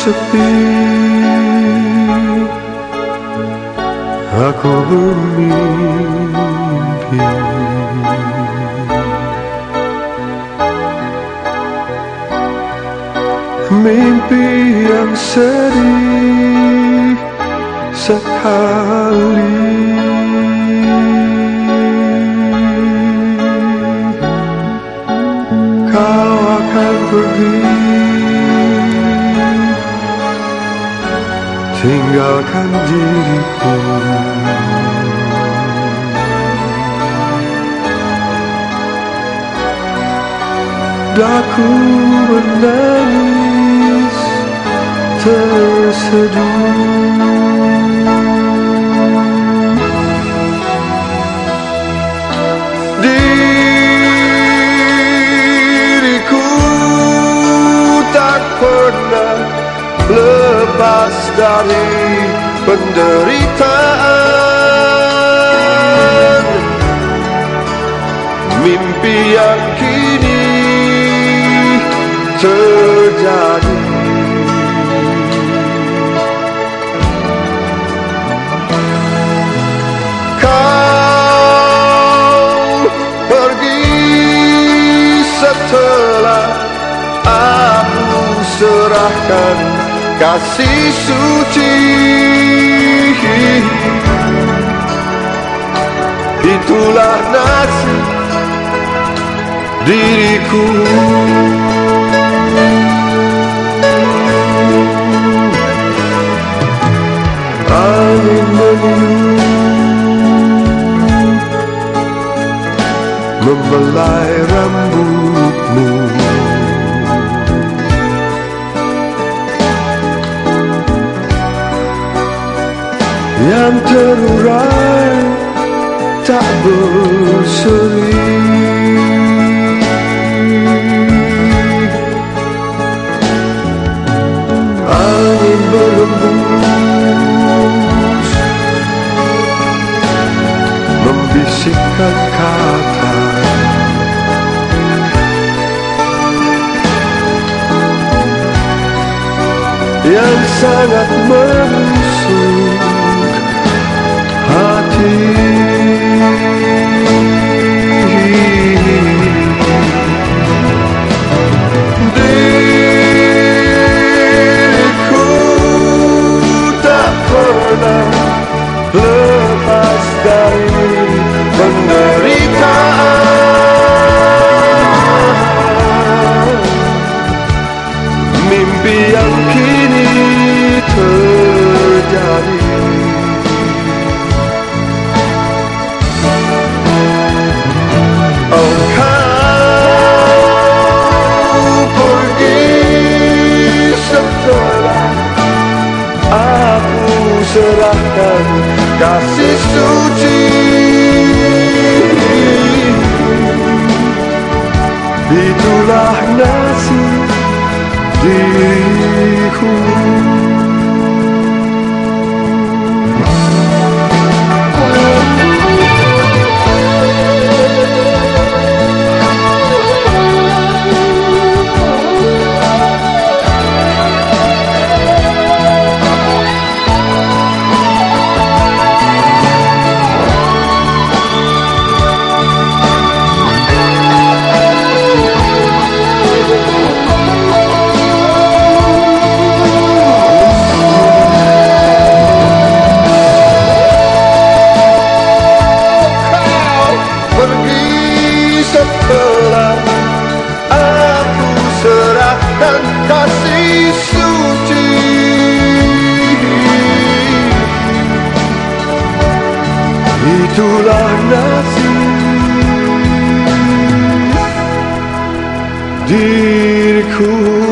sepi. Aku bermimpi. Mimpi yang sedih sekali. Kau akan pergi tinggalkan diriku. Daku menangis terseduh penderitaan. Mimpi yang kini terjadi. Kau pergi setelah aku serahkan kasih suci diriku Membelai rambutmu yang terurai tak berseri. Yang sangat menusuk Diriku tak pernah lepas dari Mimpi yang kini terjadi. Aku serahkan kasih suci Itulah nasib diriku kau nasib diriku